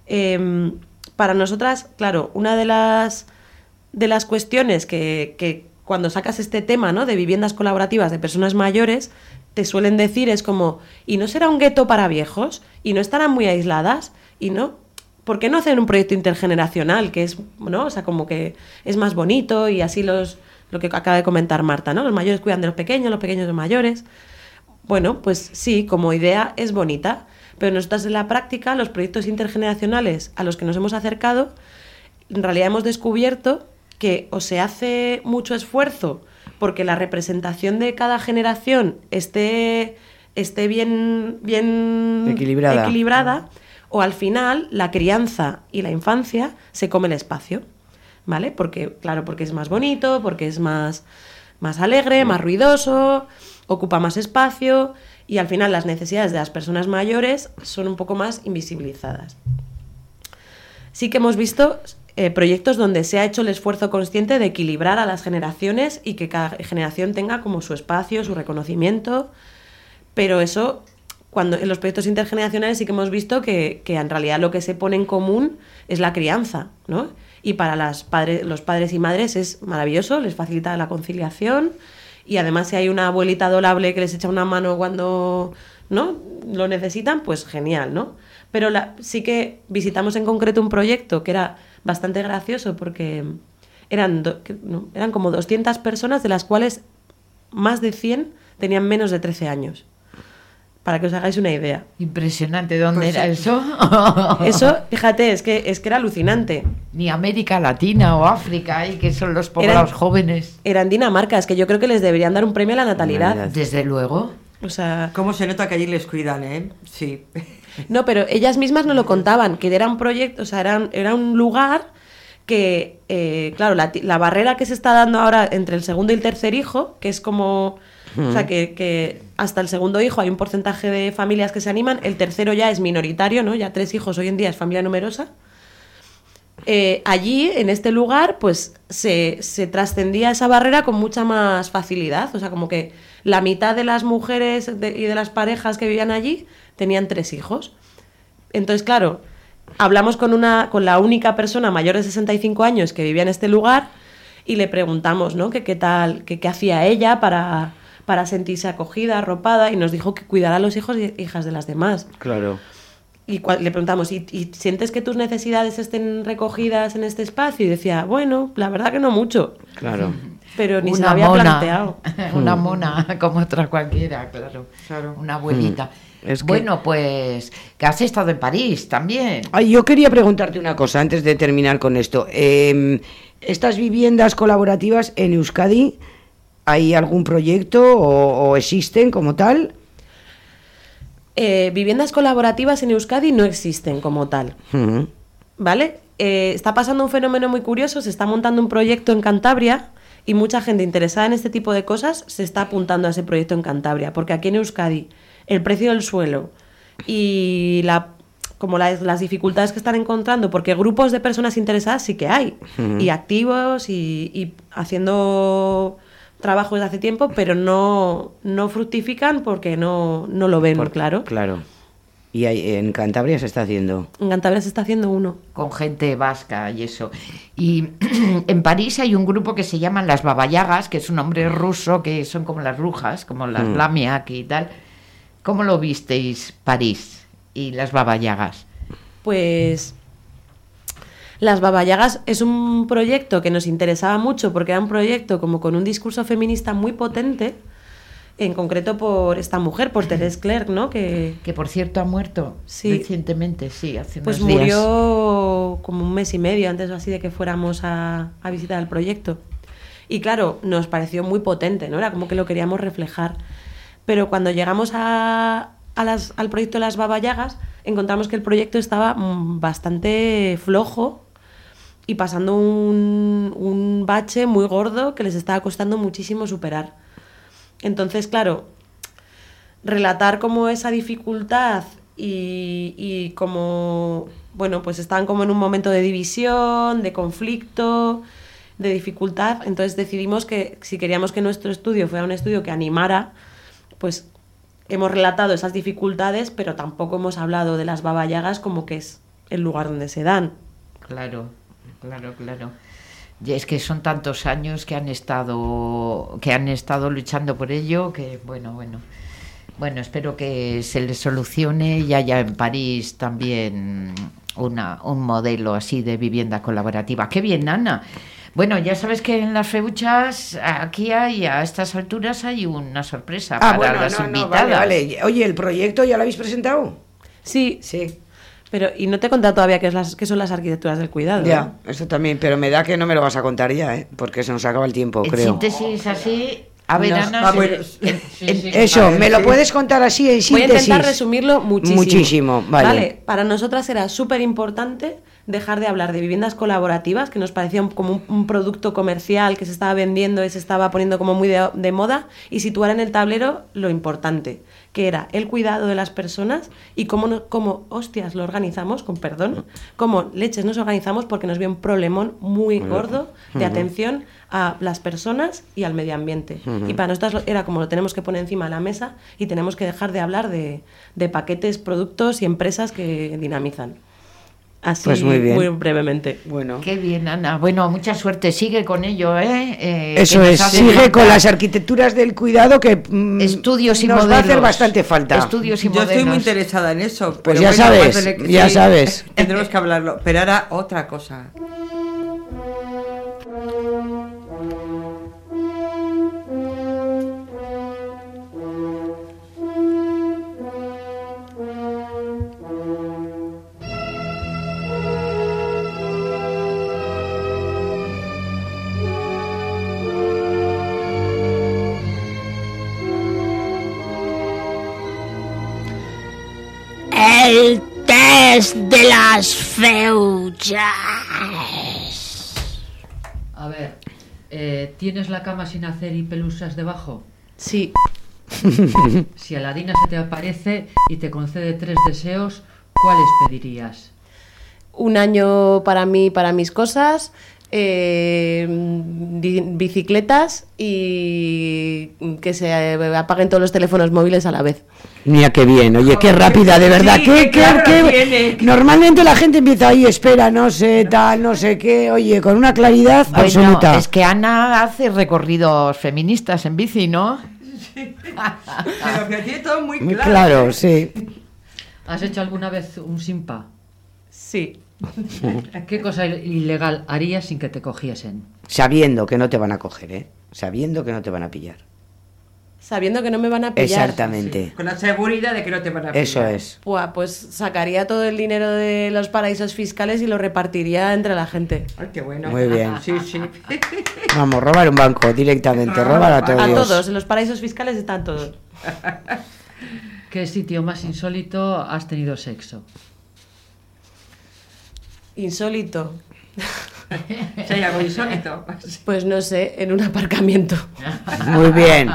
em, para nosotras, claro, una de las de las cuestiones que, que cuando sacas este tema ¿no? de viviendas colaborativas de personas mayores, te suelen decir es como, ¿y no será un gueto para viejos? ¿Y no estarán muy aisladas? ¿Y no? ¿Por qué no hacen un proyecto intergeneracional? Que es, ¿no? O sea, como que es más bonito y así los, lo que acaba de comentar Marta, ¿no? Los mayores cuidan de los pequeños, los pequeños de los mayores. Bueno, pues sí, como idea es bonita, pero nosotros en la práctica, los proyectos intergeneracionales a los que nos hemos acercado, en realidad hemos descubierto que o se hace mucho esfuerzo porque la representación de cada generación esté, esté bien, bien Equilibrada. equilibrada, o al final la crianza y la infancia se come el espacio. ¿Vale? Porque, claro, porque es más bonito, porque es más, más alegre, más ruidoso, ocupa más espacio y al final las necesidades de las personas mayores son un poco más invisibilizadas. Sí que hemos visto eh, proyectos donde se ha hecho el esfuerzo consciente de equilibrar a las generaciones y que cada generación tenga como su espacio, su reconocimiento, pero eso, cuando en los proyectos intergeneracionales sí que hemos visto que, que en realidad lo que se pone en común es la crianza, ¿no? Y para las padres, los padres y madres es maravilloso, les facilita la conciliación y además si hay una abuelita adorable que les echa una mano cuando no lo necesitan, pues genial, ¿no? Pero la- sí que visitamos en concreto un proyecto que era bastante gracioso porque eran, do- eran como 200 personas de las cuales más de 100 tenían menos de 13 años. Para que os hagáis una idea. Impresionante, ¿dónde Pues era sí. eso? Eso, fíjate, es que, es que era alucinante. Ni América Latina o África, y que son los poblados Eran- jóvenes. Era en Dinamarca, es que yo creo que les deberían dar un premio a la natalidad. Desde luego. O sea, ¿Cómo se nota que allí les cuidan, eh? Sí. No, pero ellas mismas no lo contaban, que era un proyecto, o sea, era, era un lugar que, eh, claro, la, la barrera que se está dando ahora entre el segundo y el tercer hijo, que es como, o sea, que, que hasta el segundo hijo hay un porcentaje de familias que se animan, el tercero ya es minoritario, ¿no? Ya tres hijos hoy en día es familia numerosa. Eh, allí, en este lugar, pues se, se trascendía esa barrera con mucha más facilidad. O sea, como que la mitad de las mujeres y de las parejas que vivían allí tenían tres hijos. Entonces, claro, hablamos con, una, con la única persona mayor de 65 años que vivía en este lugar y le preguntamos, ¿no? Qué tal, qué hacía ella para, para sentirse acogida, arropada, y nos dijo que cuidara a los hijos y hijas de las demás. Claro. Y le preguntamos, ¿y, y sientes que tus necesidades estén recogidas en este espacio? Y decía, bueno, la verdad que no mucho. Claro. Pero ni se lo había mona. planteado. Una Mm. mona como otra cualquiera, claro. Una abuelita. Mm. Es que- Bueno, pues que has estado en París también. Ay, yo quería preguntarte una cosa antes de terminar con esto. Eh, ¿Estas viviendas colaborativas en Euskadi, hay algún proyecto o, o existen como tal? Eh, viviendas colaborativas en Euskadi no existen como tal. ¿Vale? Eh, está pasando un fenómeno muy curioso, se está montando un proyecto en Cantabria y mucha gente interesada en este tipo de cosas se está apuntando a ese proyecto en Cantabria, porque aquí en Euskadi el precio del suelo y la como las, las dificultades que están encontrando, porque grupos de personas interesadas sí que hay, y activos y, y haciendo trabajo desde hace tiempo, pero no, no fructifican porque no, no lo ven, claro. Claro. Y hay- en Cantabria se está haciendo. En Cantabria se está haciendo uno. Con gente vasca y eso. Y en París hay un grupo que se llaman las babayagas, que es un nombre ruso, que son como las brujas, como las Mm. Lamiak y tal. ¿Cómo lo visteis París y las babayagas? Pues Las Babayagas es un proyecto que nos interesaba mucho porque era un proyecto como con un discurso feminista muy potente, en concreto por esta mujer, por Thérèse Clerc, ¿no? Que, Que por cierto ha muerto Sí. recientemente, sí, hace pues unos días. murió como un mes y medio antes o así de que fuéramos a, a visitar el proyecto. Y claro, nos pareció muy potente, ¿no? Era como que lo queríamos reflejar. Pero cuando llegamos a, a las- al proyecto de las babayagas, encontramos que el proyecto estaba mm, bastante flojo y pasando un, bache muy gordo que les estaba costando muchísimo superar. Entonces, claro, relatar como esa dificultad y, y como, bueno, pues estaban como en un momento de división, de conflicto, de dificultad. Entonces decidimos que si queríamos que nuestro estudio fuera un estudio que animara, pues hemos relatado esas dificultades, pero tampoco hemos hablado de las babayagas como que es el lugar donde se dan. Claro, claro, claro. Y es que son tantos años que han estado que han estado luchando por ello que bueno, bueno. Bueno, espero que se les solucione y haya en París también una, un modelo así de vivienda colaborativa. Qué bien, Ana. Bueno, ya sabes que en las feuchas aquí hay, a estas alturas hay una sorpresa Ah, para bueno, las no, no, invitadas. vale, vale. Oye, ¿el proyecto ya lo habéis presentado? Sí, Sí. Pero y no te he contado todavía qué, es las, qué son las arquitecturas del cuidado. Ya, ¿eh? eso también, pero me da que no me lo vas a contar ya, ¿eh? Porque se nos acaba el tiempo, En creo. síntesis así, a ver, Nos Ana, vamos- se- en- en- Eso, ver, ¿me lo puedes contar así en Voy a síntesis? intentar resumirlo muchísimo. Muchísimo, vale. para nosotras era súper importante dejar de hablar de viviendas colaborativas, que nos parecía un- como un, un producto comercial que se estaba vendiendo y se estaba poniendo como muy de, de moda, y situar en el tablero lo importante, que era el cuidado de las personas y cómo, no- cómo hostias lo organizamos, con perdón, cómo leches nos organizamos porque nos vio un problemón muy gordo de atención a las personas y al medio ambiente. Y para nosotras era como lo tenemos que poner encima de la mesa y tenemos que dejar de hablar de, de paquetes, productos y empresas que dinamizan. Así Pues muy bien. brevemente. Bueno. Qué bien, Ana. Bueno, mucha suerte. Sigue con ello, ¿eh? Eh, Eso es, sigue falta con las arquitecturas del cuidado que mm, estudios y nos modelos. va a hacer bastante falta. Estudios y Yo estoy muy modelos. interesada en eso. Pues pero ya bueno, sabes, ya sabes. Tendremos que hablarlo. Pero ahora otra cosa. Feuchas. A ver, eh, ¿tienes la cama sin hacer y pelusas debajo? Sí, Si Aladina se te aparece y te concede tres deseos, ¿cuáles pedirías? un año para mí, para mis cosas, eh, bi- bicicletas y que se apaguen todos los teléfonos móviles a la vez. Mira qué bien, oye, qué rápida, de verdad. Sí, qué, qué qué- claro qué- tiene. Normalmente la gente empieza ahí, espera, no sé, tal, no sé qué. Oye, con una claridad Bueno, absoluta. es que Ana hace recorridos feministas en bici, ¿no? Pero que tiene todo muy Muy claro. claro, sí. ¿Has hecho alguna vez un simpa? Sí. ¿Qué cosa il- ilegal harías sin que te cogiesen? Sabiendo que no te van a coger, ¿eh? Sabiendo que no te van a pillar. Sabiendo que no me van a pillar. Exactamente. Con la seguridad de que no te van a pillar. Eso es. Buah, pues sacaría todo el dinero de los paraísos fiscales y lo repartiría entre la gente. Ay, qué bueno. Muy bien. Sí, sí. Vamos, robar un banco directamente, robar a todos. A todos, en los paraísos fiscales están todos. ¿Qué sitio más insólito has tenido sexo? Insólito. Hay algo insólito. Pues no sé, en un aparcamiento. Muy bien.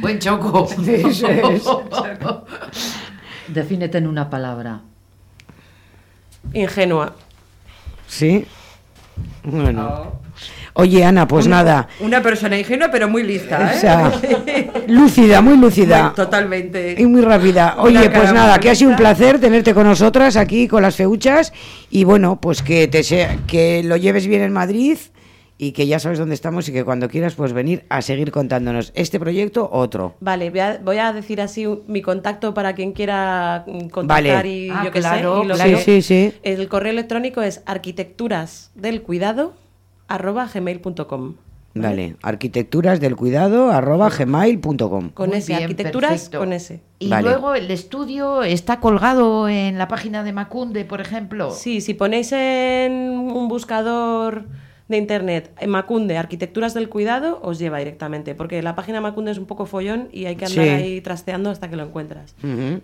Buen choco. Eso es. Defínete en una palabra. Ingenua. ¿Sí? Bueno. Oye, Ana, pues nada. Una persona ingenua, pero muy lista, ¿eh? O sea, lúcida, muy lúcida. Muy- totalmente. Y muy rápida. Una Oye, pues nada, que ha sido un placer tenerte con nosotras aquí con las feuchas y bueno, pues que te sea, que lo lleves bien en Madrid y que ya sabes dónde estamos y que cuando quieras pues venir a seguir contándonos este proyecto otro. Vale, voy a, voy a decir así mi contacto para quien quiera mm, contactar Vale. y Ah, yo claro, sé. y lo claro. que- Sí, sí, sí. El correo electrónico es arquitecturasdelcuidado arroba gmail.com. Vale, arquitecturas del cuidado arroba gmail.com. Con Muy ese, bien, arquitecturas perfecto. con ese. Y Vale. luego el estudio está colgado en la página de Macunde, por ejemplo. Sí, si ponéis en un buscador de internet en Macunde, arquitecturas del cuidado, os lleva directamente, porque la página Macunde es un poco follón y hay que andar Sí. ahí trasteando hasta que lo encuentras.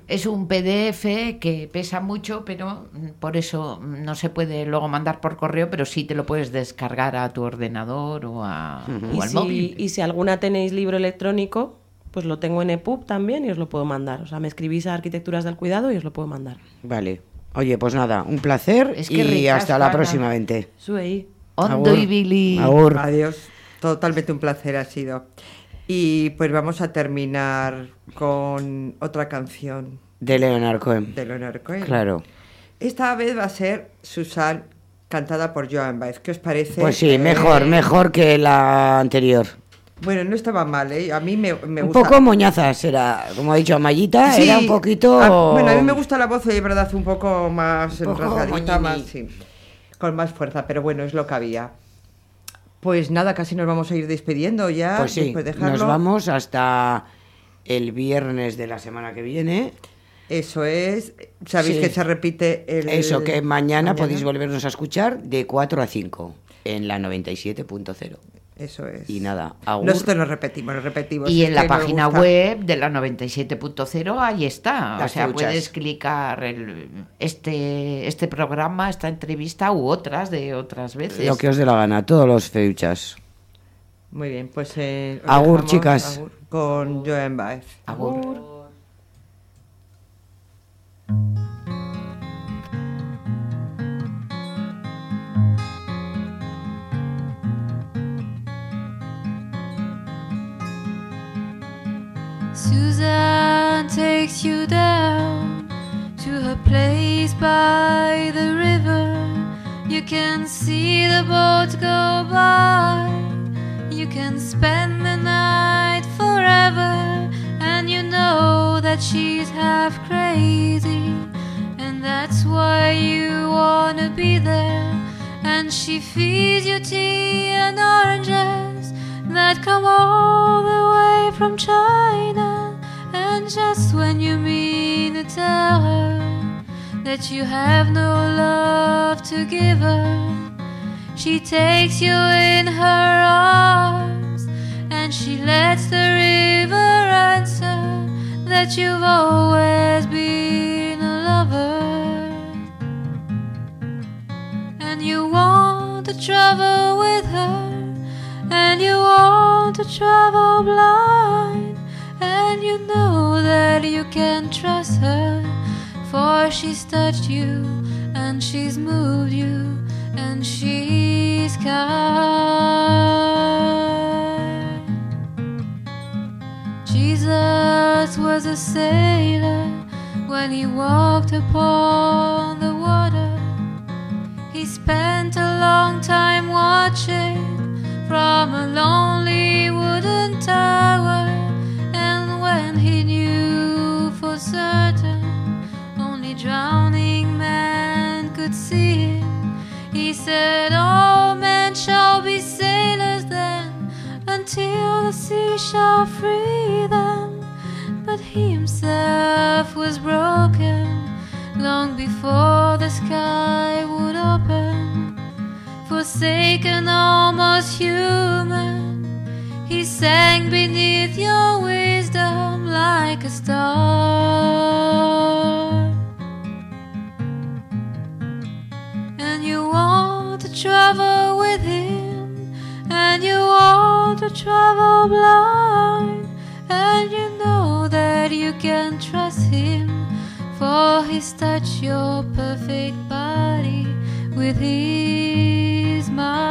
Es un PDF que pesa mucho, pero mm, por eso mm, no se puede luego mandar por correo, pero sí te lo puedes descargar a tu ordenador o, a, o al si, móvil. y si alguna tenéis libro electrónico, pues lo tengo en EPUB también y os lo puedo mandar. O sea, me escribís a Arquitecturas del Cuidado y os lo puedo mandar. Vale. Oye, pues nada, un placer Es que y ricas, hasta la próximamente. Sube Hondo y Billy. Agur. Adiós. Totalmente un placer ha sido. Y pues vamos a terminar con otra canción De Leonard Cohen. de Leonard Cohen. Claro. Esta vez va a ser Susan cantada por Joan Baez. ¿Qué os parece? Pues sí, Eh, mejor, mejor que la anterior. Bueno, no estaba mal, ¿eh? A mí me, me un gusta. poco moñazas era, como ha dicho Amayita, Sí, era un poquito... a- bueno, a mí me gusta la voz de verdad un poco más Un poco rasgadita, moñini. más, sí, con más fuerza, pero bueno, es lo que había. Pues nada, casi nos vamos a ir despidiendo ya. Pues sí, después de dejarlo. nos vamos hasta el viernes de la semana que viene. Eso es. Sabéis Sí. que se repite el. Eso, que mañana, podéis volvernos a escuchar de 4 a 5 en la 97.0. Eso es. Y nada, agur. Nosotros nos repetimos, nos repetimos. Y en la página web de la 97.0 ahí está. Las o sea, puedes clicar el, este, este programa, esta entrevista u otras de otras veces. Lo que os dé la gana, todos los feuchas. Muy bien, pues. eh, Agur, chicas. agur, con Joan Baez. Agur. Suzanne place by the river. You can see the boats go by. You can spend the night forever. And you know that she's half crazy. And that's why you wanna be there. And she feeds you tea and oranges that come all the way from China. And just when you mean to tell her that you have no love to give her, she takes you in her arms and she lets the river answer that you've always been a lover. And you want to travel with her, and you want to travel blind, and you know that you can trust her, for she's touched you, and she's moved you, and she's kind. Jesus was a sailor when he walked upon was broken long before the sky would open. Forsaken, almost human, he sang beneath your wisdom like a star. And you want to travel with him, and you want to travel blind, him, for he's touched your perfect body with his mind.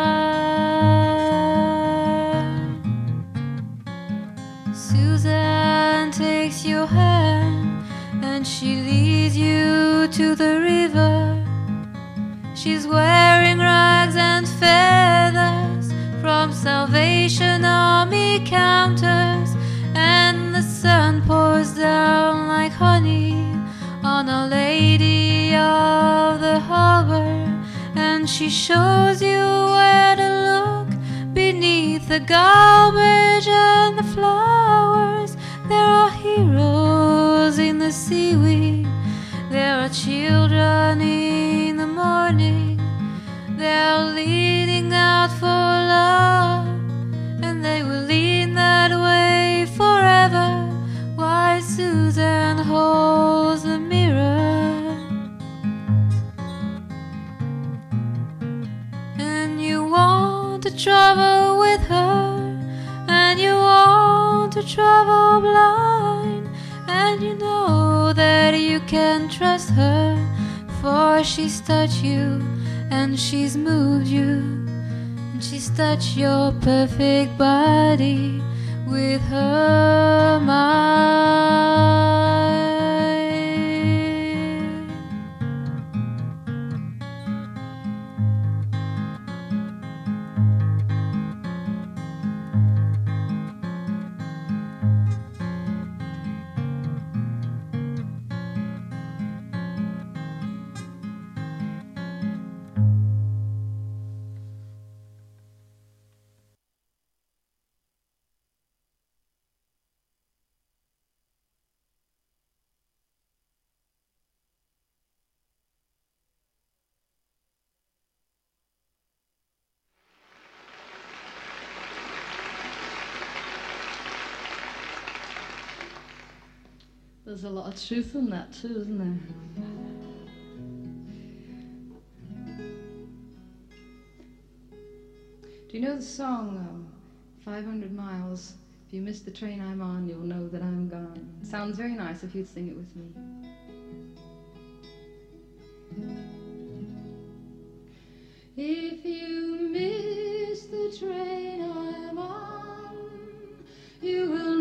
Susan takes your hand and she leads you to the river. She's wearing rags and feathers from Salvation Army counters, on a lady of the harbor, and she shows you where to look beneath the garbage and the flowers. There are heroes in the seaweed. There are children in the morning. They are leading out for love, and they will lead that way forever. Why, Susan travel blind, and you know that you can trust her, for she's touched you and she's moved you, and she's touched your perfect body with her mind. there's a lot of truth in that too, isn't there? Do you know the song um, 500 Miles? If you miss the train I'm on, you'll know that I'm gone. Sounds very nice if you'd sing it with me. If you miss the train I'm on, you will